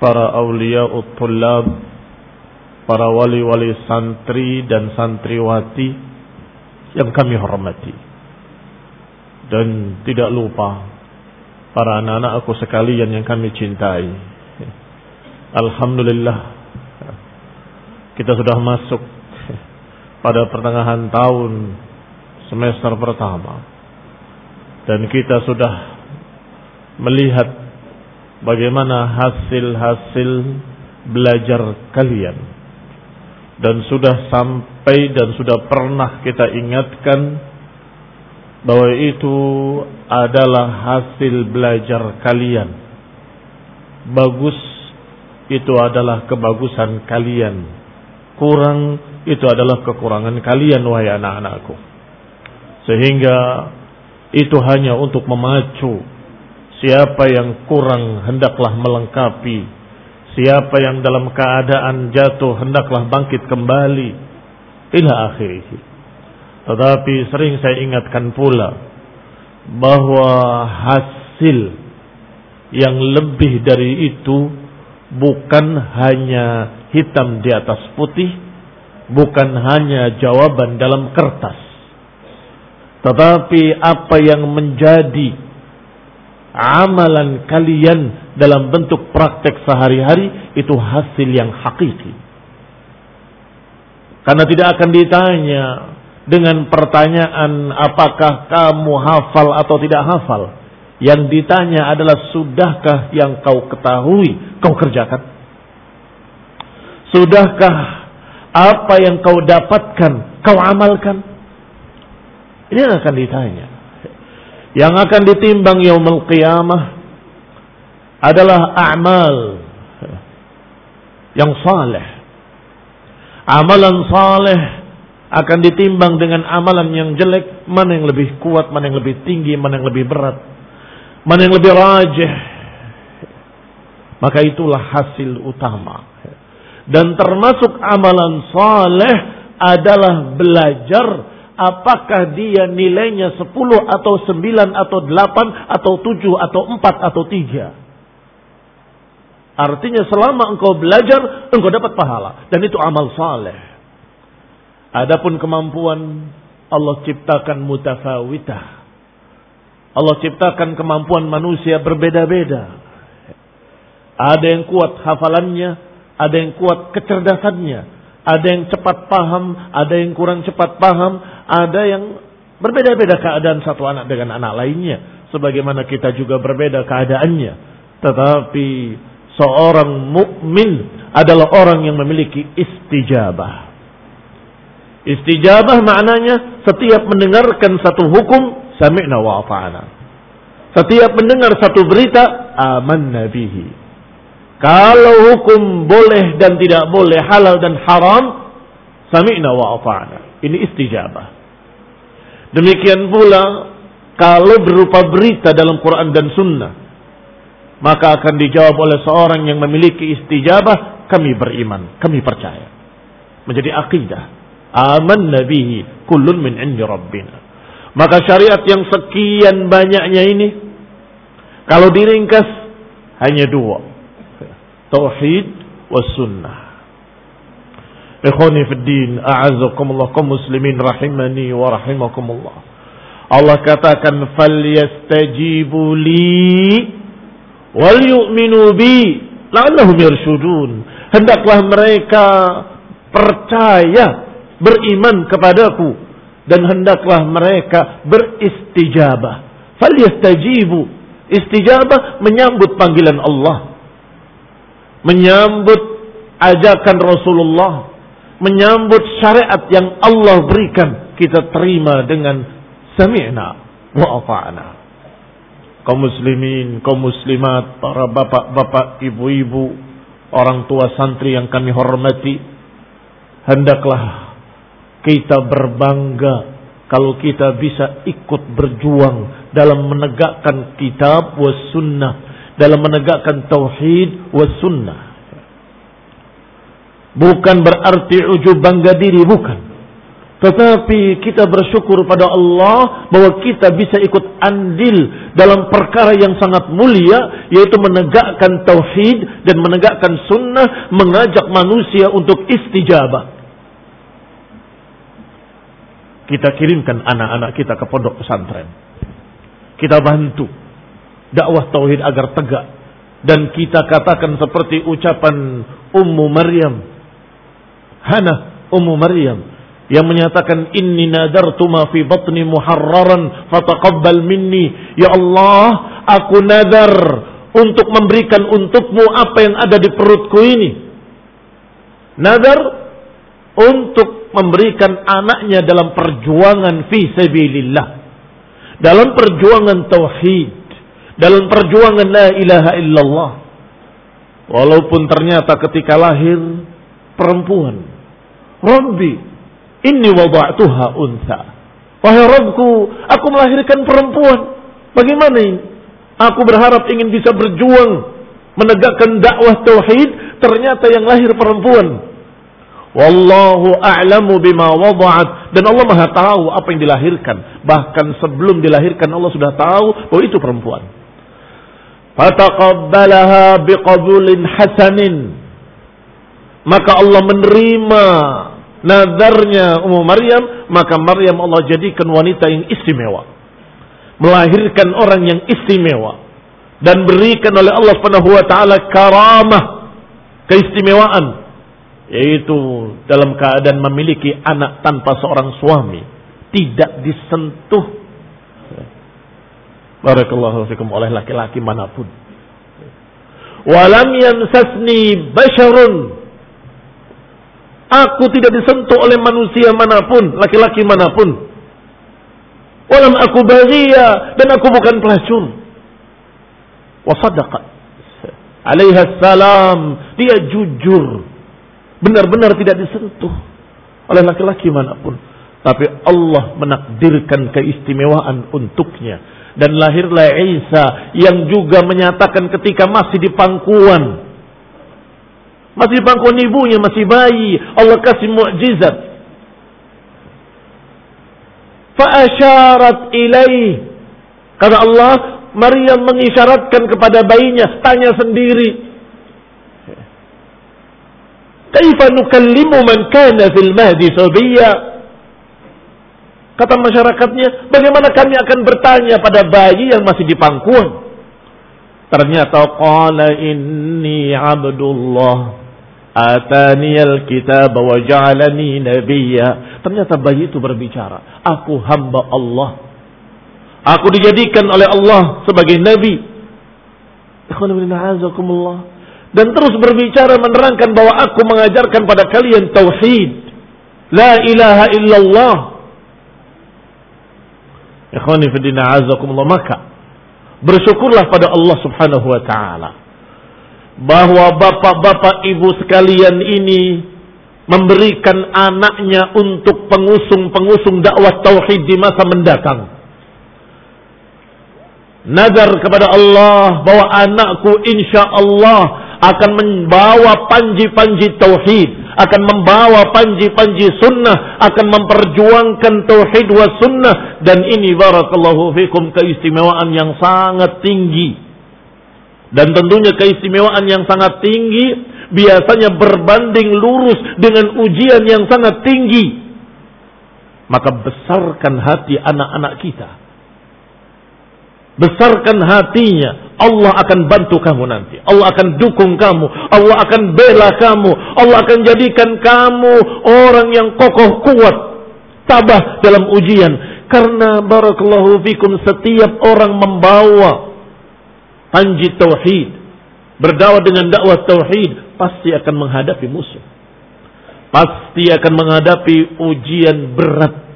para awliya utullab, para wali-wali santri dan santriwati yang kami hormati. Dan tidak lupa para anak-anak aku sekalian yang kami cintai. Alhamdulillah kita sudah masuk pada pertengahan tahun semester pertama dan kita sudah melihat bagaimana hasil-hasil belajar kalian? Dan sudah sampai dan sudah pernah kita ingatkan bahwa itu adalah hasil belajar kalian. Bagus itu adalah kebagusan kalian. Kurang itu adalah kekurangan kalian wahai anak-anakku. Sehingga itu hanya untuk memacu siapa yang kurang hendaklah melengkapi. Siapa yang dalam keadaan jatuh hendaklah bangkit kembali. Ila akhirih. Tetapi sering saya ingatkan pula bahwa hasil yang lebih dari itu bukan hanya hitam di atas putih bukan hanya jawaban dalam kertas. Tetapi apa yang menjadi amalan kalian dalam bentuk praktek sehari-hari itu hasil yang hakiki. Karena tidak akan ditanya dengan pertanyaan apakah kamu hafal atau tidak hafal. Yang ditanya adalah sudahkah yang kau ketahui kau kerjakan? Sudahkah apa yang kau dapatkan kau amalkan? Ini akan ditanya. Yang akan ditimbang yaumul qiyamah adalah amal yang saleh. Amalan saleh akan ditimbang dengan amalan yang jelek, mana yang lebih kuat, mana yang lebih tinggi, mana yang lebih berat, mana yang lebih rajih. Maka itulah hasil utama. Dan termasuk amalan saleh adalah belajar apakah dia nilainya 10 atau 9 atau 8 atau 7 atau 4 atau 3. Artinya selama engkau belajar, engkau dapat pahala. Dan itu amal saleh. Adapun kemampuan Allah ciptakan mutafawitah. Allah ciptakan kemampuan manusia berbeda-beda. Ada yang kuat hafalannya, ada yang kuat kecerdasannya, ada yang cepat paham, ada yang kurang cepat paham, ada yang berbeda-beda keadaan satu anak dengan anak lainnya. Sebagaimana kita juga berbeda keadaannya. Tetapi seorang mukmin adalah orang yang memiliki istijabah. Istijabah maknanya setiap mendengarkan satu hukum sami'na wa ata'na. Setiap mendengar satu berita aman nabihi. Kalau hukum boleh dan tidak boleh, halal dan haram, sami'na wa ata'na. Ini istijabah. Demikian pula kalau berupa berita dalam Quran dan Sunnah, maka akan dijawab oleh seorang yang memiliki istijabah, kami beriman, kami percaya. Menjadi akidah. Aman nabihi kullun min indi rabbina. Maka syariat yang sekian banyaknya ini, kalau diringkas hanya dua tauhid was sunnah. Ikhwani fid din, a'azzakumullah kaum muslimin rahimani wa rahimakumullah. Allah katakan falyastajibu li wal yu'minu bi la'allahum yarshudun. Hendaklah mereka percaya, beriman kepadaku dan hendaklah mereka beristijabah. Falyastajibu. Istijabah menyambut panggilan Allah menyambut ajakan Rasulullah, menyambut syariat yang Allah berikan, kita terima dengan sami'na wa ata'na. Kaum muslimin, kaum muslimat, para bapak-bapak, ibu-ibu, orang tua santri yang kami hormati, hendaklah kita berbangga kalau kita bisa ikut berjuang dalam menegakkan kitab was sunnah dalam menegakkan tauhid was sunnah. Bukan berarti ujub bangga diri, bukan. Tetapi kita bersyukur pada Allah bahwa kita bisa ikut andil dalam perkara yang sangat mulia yaitu menegakkan tauhid dan menegakkan sunnah, mengajak manusia untuk istijabah. Kita kirimkan anak-anak kita ke pondok pesantren. Kita bantu dakwah tauhid agar tegak dan kita katakan seperti ucapan Ummu Maryam Hana Ummu Maryam yang menyatakan inni nadartu ma fi batni muharraran fataqabbal minni. Ya Allah aku nadar untuk memberikan untukmu apa yang ada di perutku ini. Nadar untuk memberikan anaknya dalam perjuangan fi sabilillah. Dalam perjuangan tauhid. Dalam perjuangan la ilaha illallah. Walaupun ternyata ketika lahir perempuan. Rabbi, inni wada'tuha unsa. Wahai Rabbku, aku melahirkan perempuan. Bagaimana ini? Aku berharap ingin bisa berjuang menegakkan dakwah tauhid, ternyata yang lahir perempuan. Wallahu a'lamu bima wada'at dan Allah Maha tahu apa yang dilahirkan. Bahkan sebelum dilahirkan Allah sudah tahu bahwa itu perempuan. Fataqabbalaha biqabulin hasanin. Maka Allah menerima nazarnya Ummu Maryam, maka Maryam Allah jadikan wanita yang istimewa. Melahirkan orang yang istimewa dan berikan oleh Allah Subhanahu wa taala karamah, keistimewaan yaitu dalam keadaan memiliki anak tanpa seorang suami, tidak disentuh Barakallahu fikum oleh laki-laki mana pun. Walam yansasni basyarun. Aku tidak disentuh oleh manusia mana pun, laki-laki mana pun. Walam aku bagia dan aku bukan pelacur. Wasadaqa. Alaihi salam. Dia jujur. Benar-benar tidak disentuh oleh laki-laki mana pun. Tapi Allah menakdirkan keistimewaan untuknya dan lahirlah Isa yang juga menyatakan ketika masih di pangkuan masih pangkuan ibunya masih bayi. Allah kasih mukjizat. Fa'asyarat ilaih. Kata Allah Maryam mengisyaratkan kepada bayinya tanya sendiri. Kaifa nukallimu man kana fil mahdi sabiyya? Kata masyarakatnya, bagaimana kami akan bertanya pada bayi yang masih di pangkuan? Ternyata qala inni abdullah atani alkitab wa ja'alani nabiyya. Ternyata bayi itu berbicara, aku hamba Allah. Aku dijadikan oleh Allah sebagai nabi. Dan terus berbicara menerangkan bahwa aku mengajarkan pada kalian tauhid. La ilaha illallah Ikhwani fidina azakumullah maka bersyukurlah pada Allah Subhanahu wa taala bahwa bapak-bapak ibu sekalian ini memberikan anaknya untuk pengusung-pengusung dakwah tauhid di masa mendatang. Nazar kepada Allah bahwa anakku insya Allah akan membawa panji-panji tauhid akan membawa panji-panji sunnah, akan memperjuangkan tauhid wa sunnah dan ini barakallahu fikum keistimewaan yang sangat tinggi. Dan tentunya keistimewaan yang sangat tinggi biasanya berbanding lurus dengan ujian yang sangat tinggi. Maka besarkan hati anak-anak kita Besarkan hatinya. Allah akan bantu kamu nanti. Allah akan dukung kamu. Allah akan bela kamu. Allah akan jadikan kamu orang yang kokoh kuat. Tabah dalam ujian. Karena barakallahu fikum setiap orang membawa panji tauhid. Berdakwah dengan dakwah tauhid. Pasti akan menghadapi musuh. Pasti akan menghadapi ujian berat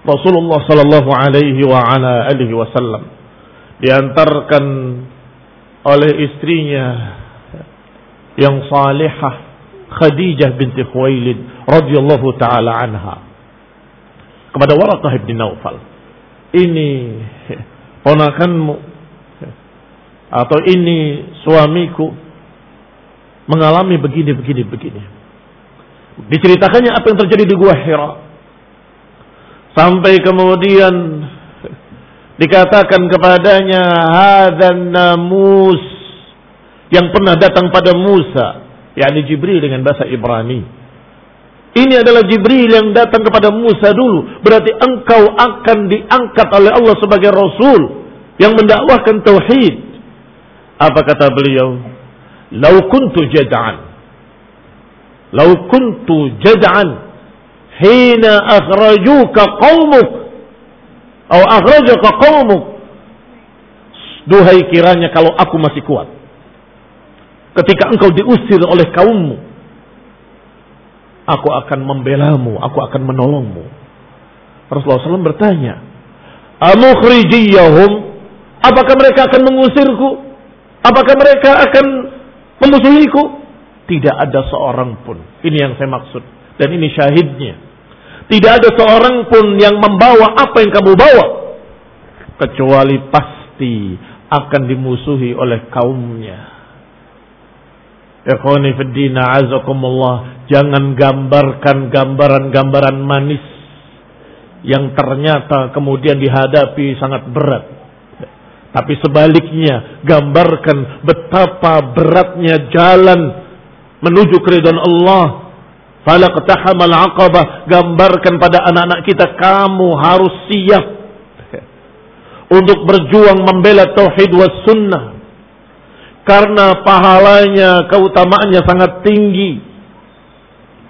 Rasulullah sallallahu alaihi wa ala alihi wasallam diantarkan oleh istrinya yang salihah Khadijah binti Khuwailid radhiyallahu taala anha kepada Waraqah bin Naufal ini ponakanmu atau ini suamiku mengalami begini begini begini diceritakannya apa yang terjadi di gua Hira Sampai kemudian dikatakan kepadanya hadan namus yang pernah datang pada Musa, yakni Jibril dengan bahasa Ibrani. Ini adalah Jibril yang datang kepada Musa dulu. Berarti engkau akan diangkat oleh Allah sebagai Rasul yang mendakwahkan tauhid. Apa kata beliau? Lau kuntu jada'an. Lau kuntu jada'an. Hina akhrajuka qaumuk atau akhrajaka qaumuk duhai kiranya kalau aku masih kuat. Ketika engkau diusir oleh kaummu aku akan membelamu aku akan menolongmu. Rasulullah SAW bertanya amukhrijiyahum? Apakah mereka akan mengusirku apakah mereka akan memusuhiku tidak ada seorang pun ini yang saya maksud dan ini syahidnya tidak ada seorang pun yang membawa apa yang kamu bawa. Kecuali pasti akan dimusuhi oleh kaumnya. Jangan gambarkan gambaran-gambaran manis. Yang ternyata kemudian dihadapi sangat berat. Tapi sebaliknya gambarkan betapa beratnya jalan menuju keridhaan Allah Falaqtahamal aqabah. Gambarkan pada anak-anak kita. Kamu harus siap. Untuk berjuang membela tauhid was sunnah. Karena pahalanya, keutamaannya sangat tinggi.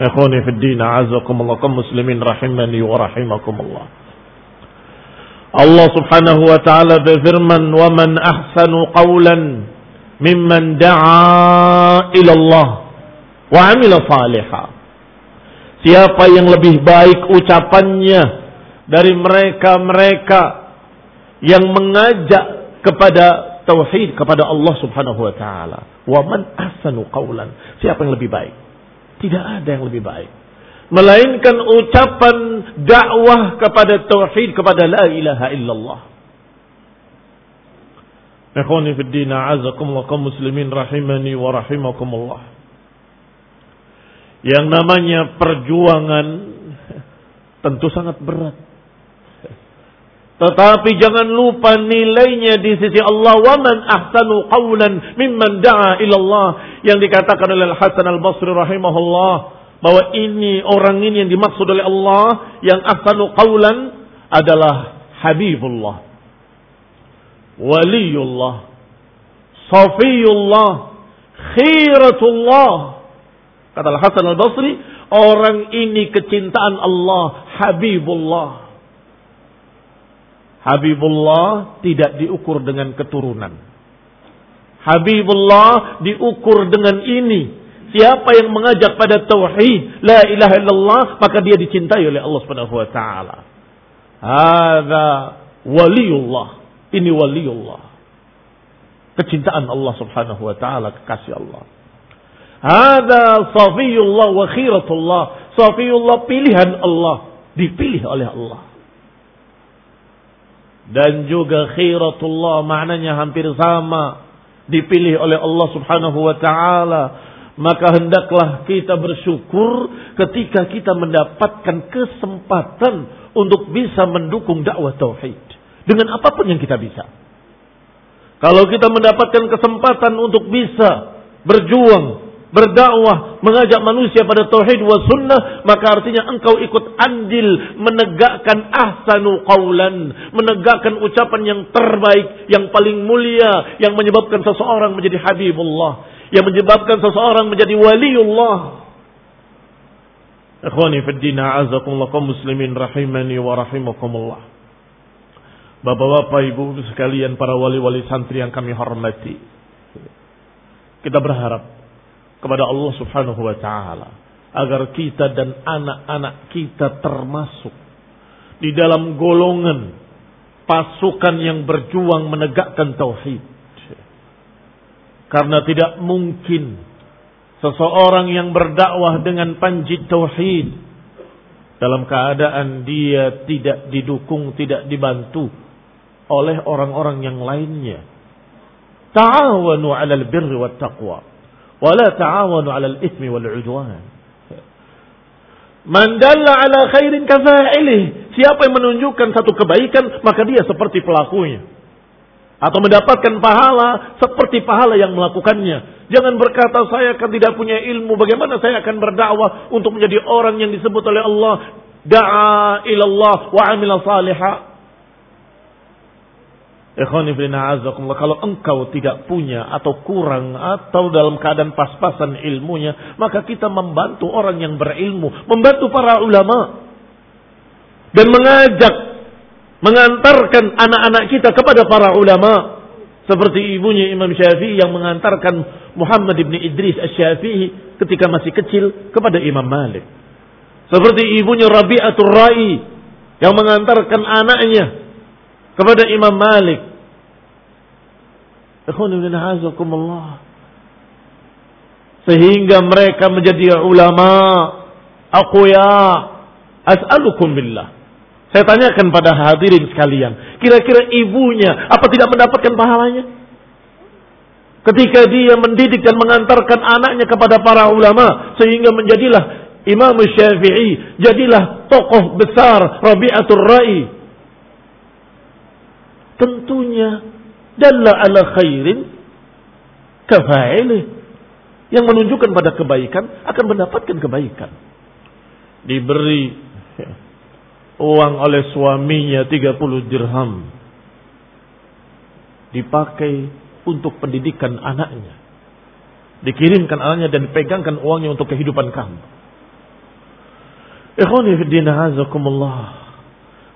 Ikhwani fi din, a'azakumullah kaum muslimin rahimani wa rahimakumullah. Allah Subhanahu wa taala berfirman, "Wa man ahsanu qawlan mimman da'a ila Allah wa 'amila salihan." Siapa yang lebih baik ucapannya dari mereka-mereka yang mengajak kepada tauhid kepada Allah Subhanahu wa taala. Wa man ahsanu qawlan? Siapa yang lebih baik? Tidak ada yang lebih baik. Melainkan ucapan dakwah kepada tauhid kepada la ilaha illallah. Ikhwani fi din, muslimin rahimani wa rahimakumullah yang namanya perjuangan tentu sangat berat. Tetapi jangan lupa nilainya di sisi Allah. Waman ahsanu qawlan mimman da'a ilallah. Yang dikatakan oleh Al-Hasan Al-Basri rahimahullah. Bahwa ini orang ini yang dimaksud oleh Allah. Yang ahsanu qawlan adalah Habibullah. Waliullah. Safiyullah. Khiratullah. Kata Al-Hasan Al-Basri. Orang ini kecintaan Allah. Habibullah. Habibullah tidak diukur dengan keturunan. Habibullah diukur dengan ini. Siapa yang mengajak pada tauhid, la ilaha illallah, maka dia dicintai oleh Allah Subhanahu wa taala. Hadza waliullah. Ini waliullah. Kecintaan Allah Subhanahu wa taala, kekasih Allah. Hadza safiyullah wa khiratullah. Safiyullah pilihan Allah, dipilih oleh Allah dan juga khiratullah maknanya hampir sama dipilih oleh Allah Subhanahu wa taala maka hendaklah kita bersyukur ketika kita mendapatkan kesempatan untuk bisa mendukung dakwah tauhid. Dengan apa pun yang kita bisa. Kalau kita mendapatkan kesempatan untuk bisa berjuang berdakwah, mengajak manusia pada tauhid wa sunnah, maka artinya engkau ikut andil menegakkan ahsanu qawlan, menegakkan ucapan yang terbaik, yang paling mulia, yang menyebabkan seseorang menjadi habibullah, yang menyebabkan seseorang menjadi waliullah. Ikhwani fi din a'azakumullah kaum muslimin rahimani wa rahimakumullah. Bapak-bapak, ibu sekalian, para wali-wali santri yang kami hormati. Kita berharap kepada Allah Subhanahu wa taala agar kita dan anak-anak kita termasuk di dalam golongan pasukan yang berjuang menegakkan tauhid. Karena tidak mungkin seseorang yang berdakwah dengan panji tauhid dalam keadaan dia tidak didukung, tidak dibantu oleh orang-orang yang lainnya. Ta'awanu 'alal birri wat taqwa wa la ta'awanu 'alal itsmi wal 'udwan. Man dalla 'ala khairin kafa'ilih. Siapa yang menunjukkan satu kebaikan, maka dia seperti pelakunya. Atau mendapatkan pahala seperti pahala yang melakukannya. Jangan berkata saya akan tidak punya ilmu. Bagaimana saya akan berdakwah untuk menjadi orang yang disebut oleh Allah. Da'a ilallah wa amila salihah. Kalau engkau tidak punya atau kurang atau dalam keadaan pas-pasan ilmunya, maka kita membantu orang yang berilmu, membantu para ulama dan mengajak mengantarkan anak-anak kita kepada para ulama. Seperti ibunya Imam Syafi'i yang mengantarkan Muhammad ibn Idris Asy-Syafi'i ketika masih kecil kepada Imam Malik. Seperti ibunya Rabi'atul Ra'i yang mengantarkan anaknya kepada Imam Malik. Sehingga mereka menjadi ulama aqwa as'alukum billah saya tanyakan pada hadirin sekalian kira-kira ibunya apa tidak mendapatkan pahalanya? Ketika dia mendidik dan mengantarkan anaknya kepada para ulama sehingga menjadilah Imam Syafi'i jadilah tokoh besar Rabi'atul Ra'i. Tentunya dalla ala khairin kafa'ilih yang menunjukkan pada kebaikan akan mendapatkan kebaikan. Diberi uang oleh suaminya 30 dirham. Dipakai untuk pendidikan anaknya. Dikirimkan anaknya dan dipegangkan uangnya untuk kehidupan kamu. Ikhwani fi din azakumullah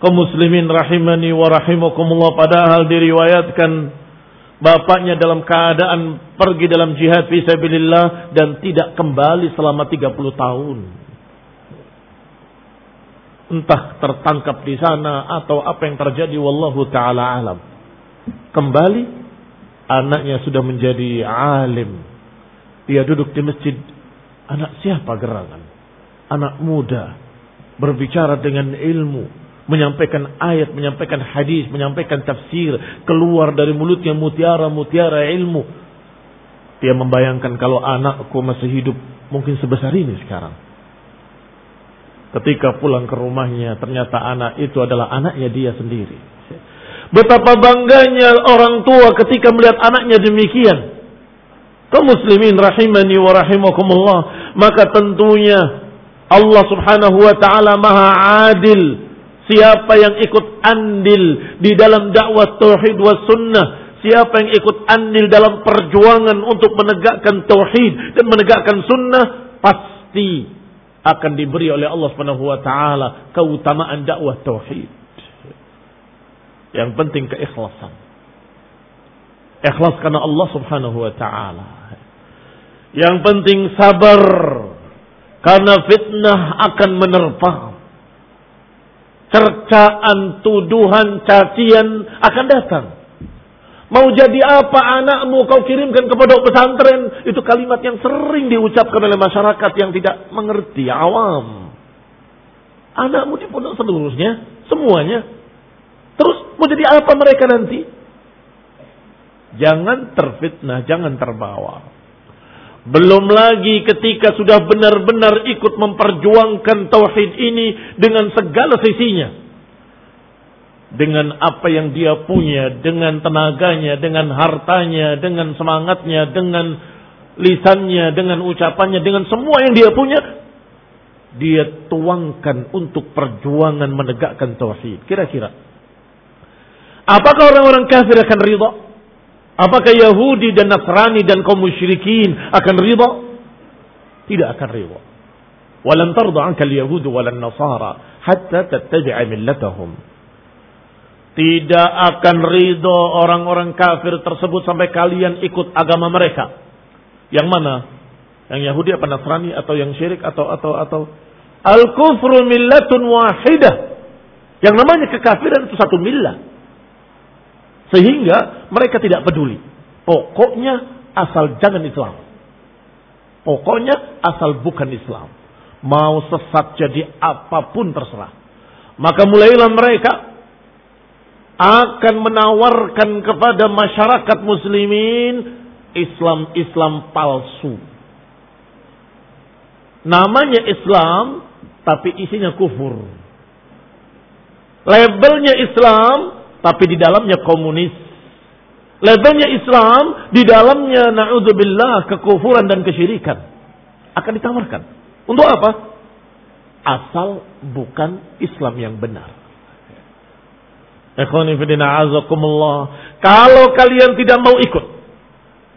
kaum muslimin rahimani wa rahimakumullah padahal diriwayatkan bapaknya dalam keadaan pergi dalam jihad fi sabilillah dan tidak kembali selama 30 tahun. Entah tertangkap di sana atau apa yang terjadi wallahu taala alam. Kembali anaknya sudah menjadi alim. Dia duduk di masjid. Anak siapa gerangan? Anak muda berbicara dengan ilmu menyampaikan ayat, menyampaikan hadis, menyampaikan tafsir, keluar dari mulutnya mutiara-mutiara ilmu. Dia membayangkan kalau anakku masih hidup mungkin sebesar ini sekarang. Ketika pulang ke rumahnya, ternyata anak itu adalah anaknya dia sendiri. Betapa bangganya orang tua ketika melihat anaknya demikian. Kaum muslimin rahimani wa rahimakumullah. Maka tentunya Allah subhanahu wa ta'ala maha adil. Siapa yang ikut andil di dalam dakwah tauhid wa sunnah. Siapa yang ikut andil dalam perjuangan untuk menegakkan tauhid dan menegakkan sunnah. Pasti akan diberi oleh Allah Subhanahu wa taala keutamaan dakwah tauhid. Yang penting keikhlasan. Ikhlas karena Allah Subhanahu wa taala. Yang penting sabar karena fitnah akan menerpa. Cercaan, tuduhan, cacian akan datang. Mau jadi apa anakmu kau kirimkan ke pondok pesantren. Itu kalimat yang sering diucapkan oleh masyarakat yang tidak mengerti, awam. Anakmu di pondok seluruhnya, semuanya. Terus mau jadi apa mereka nanti? Jangan terfitnah, jangan terbawa. Belum lagi ketika sudah benar-benar ikut memperjuangkan tauhid ini dengan segala sisinya dengan apa yang dia punya, dengan tenaganya, dengan hartanya, dengan semangatnya, dengan lisannya, dengan ucapannya, dengan semua yang dia punya, dia tuangkan untuk perjuangan menegakkan tauhid. Kira-kira, apakah orang-orang kafir akan ridha? Apakah Yahudi dan Nasrani dan kaum musyrikin akan ridha? Tidak akan ridha. Walan tarda anka al-yahud walan nasara hatta tattabi'a millatahum tidak akan ridho orang-orang kafir tersebut sampai kalian ikut agama mereka. Yang mana? Yang Yahudi apa Nasrani atau yang syirik atau atau atau Al-kufru millatun wahidah. Yang namanya kekafiran itu satu millah. Sehingga mereka tidak peduli. Pokoknya asal jangan Islam. Pokoknya asal bukan Islam. Mau sesat jadi apa pun terserah. Maka mulailah mereka akan menawarkan kepada masyarakat muslimin Islam-Islam palsu. Namanya Islam tapi isinya kufur. Labelnya Islam tapi di dalamnya komunis. Labelnya Islam di dalamnya naudzubillah kekufuran dan kesyirikan. Akan ditawarkan. Untuk apa? Asal bukan Islam yang benar. Kalau kalian tidak mau ikut.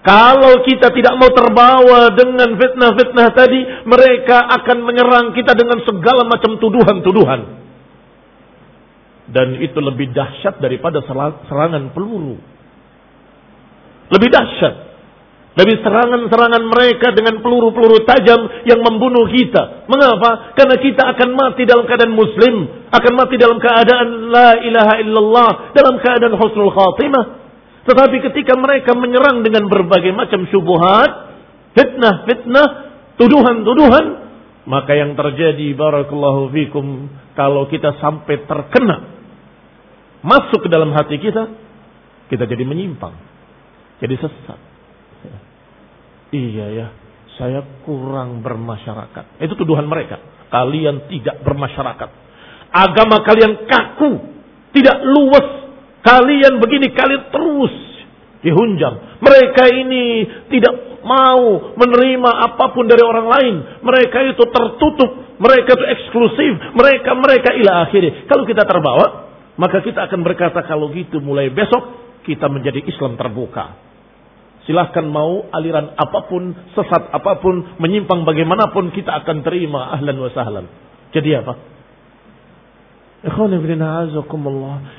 Kalau kita tidak mau terbawa dengan fitnah-fitnah tadi. Mereka akan menyerang kita dengan segala macam tuduhan-tuduhan. Dan itu lebih dahsyat daripada serangan peluru. Lebih dahsyat. Dari serangan-serangan mereka dengan peluru-peluru tajam yang membunuh kita. Mengapa? Karena kita akan mati dalam keadaan muslim. Akan mati dalam keadaan la ilaha illallah. Dalam keadaan husnul khatimah. Tetapi ketika mereka menyerang dengan berbagai macam syubuhat. Fitnah-fitnah. Tuduhan-tuduhan. Maka yang terjadi barakallahu fikum. Kalau kita sampai terkena. Masuk ke dalam hati kita. Kita jadi menyimpang. Jadi sesat Iya ya, saya kurang bermasyarakat. Itu tuduhan mereka. Kalian tidak bermasyarakat. Agama kalian kaku, tidak luwes. Kalian begini, kalian terus dihunjam. Mereka ini tidak mau menerima apa pun dari orang lain. Mereka itu tertutup, mereka itu eksklusif, mereka mereka ila akhirnya. Kalau kita terbawa, maka kita akan berkata kalau gitu mulai besok kita menjadi Islam terbuka. Silahkan mau aliran apa pun, sesat apa pun, menyimpang bagaimanapun kita akan terima ahlan wa sahlan. Jadi apa?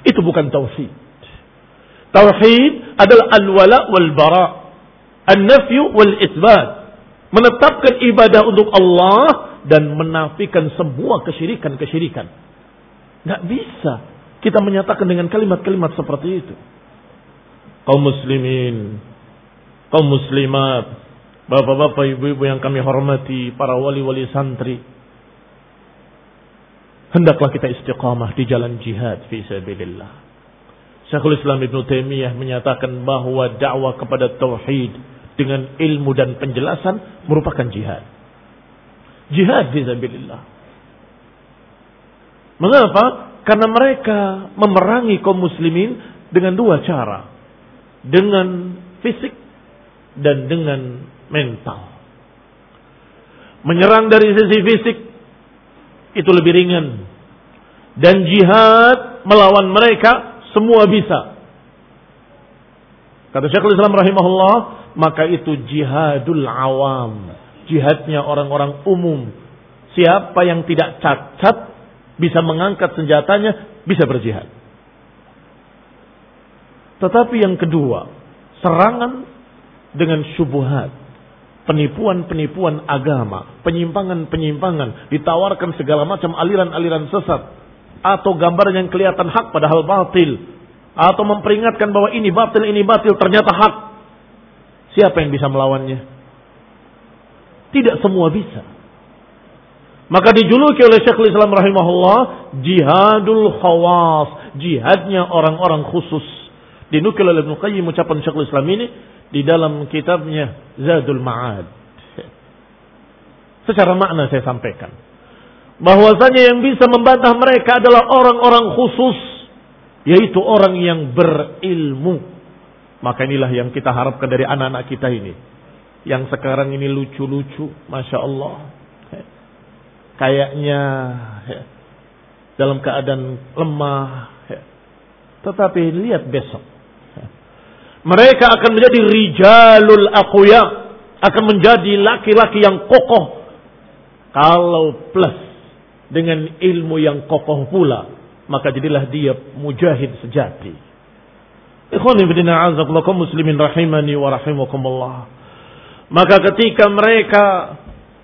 Itu bukan tauhid. Tauhid adalah al-wala wal bara. An-nafyu wal isbat. Menetapkan ibadah untuk Allah dan menafikan semua kesyirikan-kesyirikan. Gak bisa kita menyatakan dengan kalimat-kalimat seperti itu. Kaum muslimin kaum muslimat, bapak-bapak, ibu-ibu yang kami hormati, para wali-wali santri. Hendaklah kita istiqamah di jalan jihad fi sabilillah. Syekhul Islam Ibn Taimiyah menyatakan bahwa dakwah kepada tauhid dengan ilmu dan penjelasan merupakan jihad. Jihad fi sabilillah. Mengapa? Karena mereka memerangi kaum muslimin dengan dua cara. Dengan fisik dan dengan mental. Menyerang dari sisi fisik itu lebih ringan. Dan jihad melawan mereka semua bisa. Kata Syekhul Islam rahimahullah, maka itu jihadul awam. Jihadnya orang-orang umum. Siapa yang tidak cacat bisa mengangkat senjatanya, bisa berjihad. Tetapi yang kedua, serangan dengan syubuhat, penipuan-penipuan agama, penyimpangan-penyimpangan, ditawarkan segala macam aliran-aliran sesat, atau gambar yang kelihatan hak padahal batil, atau memperingatkan bahwa ini batil, ini batil, ternyata hak. Siapa yang bisa melawannya? Tidak semua bisa. Maka dijuluki oleh Syekhul Islam rahimahullah jihadul khawas, jihadnya orang-orang khusus. Dinukil oleh Ibnu Qayyim ucapan Syekhul Islam ini di dalam kitabnya Zadul Ma'ad. Secara makna saya sampaikan. Bahwasanya yang bisa membantah mereka adalah orang-orang khusus. Yaitu orang yang berilmu. Maka inilah yang kita harapkan dari anak-anak kita ini. Yang sekarang ini lucu-lucu. Masya Allah. Kayaknya dalam keadaan lemah. Tetapi lihat besok mereka akan menjadi rijalul aqwiya, akan menjadi laki-laki yang kokoh. Kalau plus dengan ilmu yang kokoh pula, maka jadilah dia mujahid sejati. Ikhwan ibn a'azakullah muslimin rahimani wa rahimakumullah. Maka ketika mereka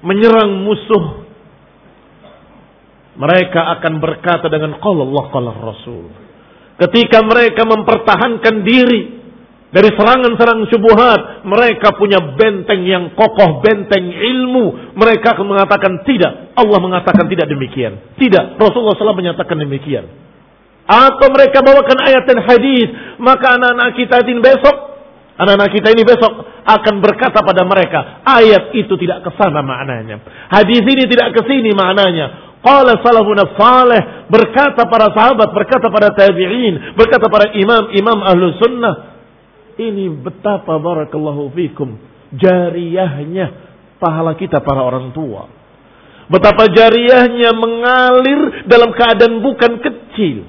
menyerang musuh, mereka akan berkata dengan qala Allah qala Rasul. Ketika mereka mempertahankan diri dari serangan-serangan syubhat, mereka punya benteng yang kokoh, benteng ilmu. Mereka akan mengatakan tidak. Allah mengatakan tidak demikian. Tidak. Rasulullah SAW menyatakan demikian. Atau mereka bawakan ayat dan hadis. Maka anak-anak kita ini besok, anak-anak kita ini besok akan berkata pada mereka, ayat itu tidak ke sana maknanya. Hadis ini tidak ke sini maknanya. Qala salafun salih berkata para sahabat, berkata para tabi'in, berkata para imam-imam ahlu sunnah, ini betapa barakallahu fikum jariyahnya pahala kita para orang tua. Betapa jariahnya mengalir dalam keadaan bukan kecil.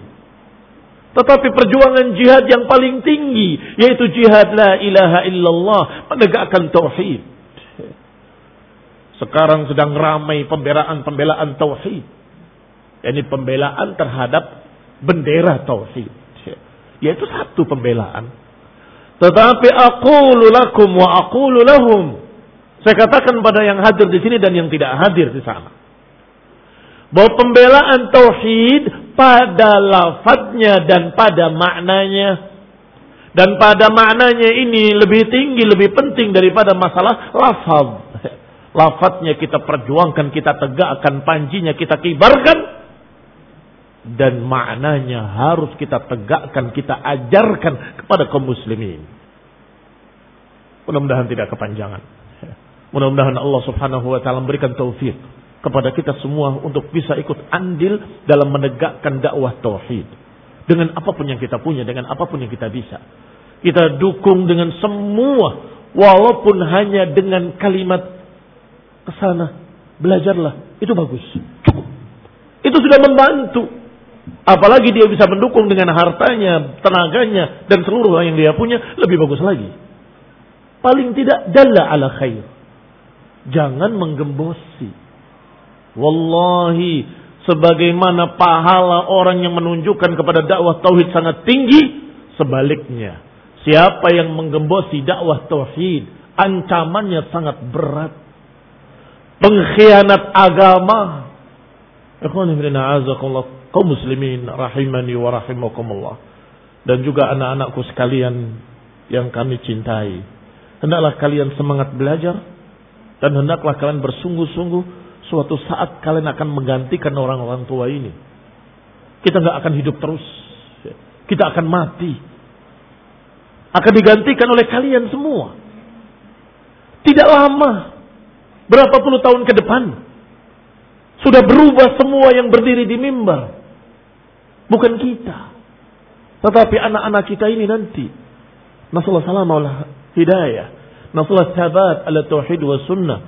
Tetapi perjuangan jihad yang paling tinggi yaitu jihad la ilaha illallah menegakkan tauhid. Sekarang sedang ramai pembelaan-pembelaan tauhid. Ini pembelaan terhadap bendera tauhid. Yaitu satu pembelaan tetapi aqulu lakum wa aqulu lahum. Saya katakan pada yang hadir di sini dan yang tidak hadir di sana. Bahwa pembelaan tauhid pada lafadznya dan pada maknanya dan pada maknanya ini lebih tinggi, lebih penting daripada masalah lafaz. Lafadznya kita perjuangkan, kita tegakkan, panjinya kita kibarkan. Dan maknanya harus kita tegakkan, kita ajarkan kepada kaum muslimin. Mudah-mudahan tidak kepanjangan. Mudah-mudahan Allah subhanahu wa ta'ala memberikan taufik kepada kita semua untuk bisa ikut andil dalam menegakkan dakwah tauhid. Dengan apa pun yang kita punya, dengan apa pun yang kita bisa. Kita dukung dengan semua, walaupun hanya dengan kalimat ke sana, belajarlah, itu bagus. Cukup. Itu sudah membantu. Apalagi dia bisa mendukung dengan hartanya, tenaganya, dan seluruh yang dia punya, lebih bagus lagi. Paling tidak, dalla ala khair. Jangan menggembosi. Wallahi, sebagaimana pahala orang yang menunjukkan kepada dakwah tauhid sangat tinggi, sebaliknya. Siapa yang menggembosi dakwah tauhid, ancamannya sangat berat. Pengkhianat agama. Ikhwan kaum muslimin rahimani wa rahimakumullah dan juga anak-anakku sekalian yang kami cintai. Hendaklah kalian semangat belajar dan hendaklah kalian bersungguh-sungguh suatu saat kalian akan menggantikan orang-orang tua ini. Kita nggak akan hidup terus. Kita akan mati. Akan digantikan oleh kalian semua. Tidak lama. Berapa puluh tahun ke depan. Sudah berubah semua yang berdiri di mimbar Bukan kita. Tetapi anak-anak kita ini nanti. Nasallahu salam wal hidayah. Nasallahu thabat ala tauhid wa sunnah.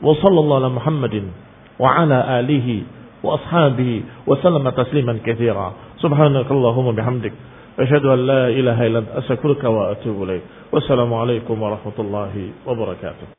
Wa sallallahu ala Muhammadin wa ala alihi wa ashabihi wa sallama tasliman katsira. Subhanakallahumma bihamdik. Asyhadu an la ilaha wa atubu. Wassalamu alaikum warahmatullahi wabarakatuh.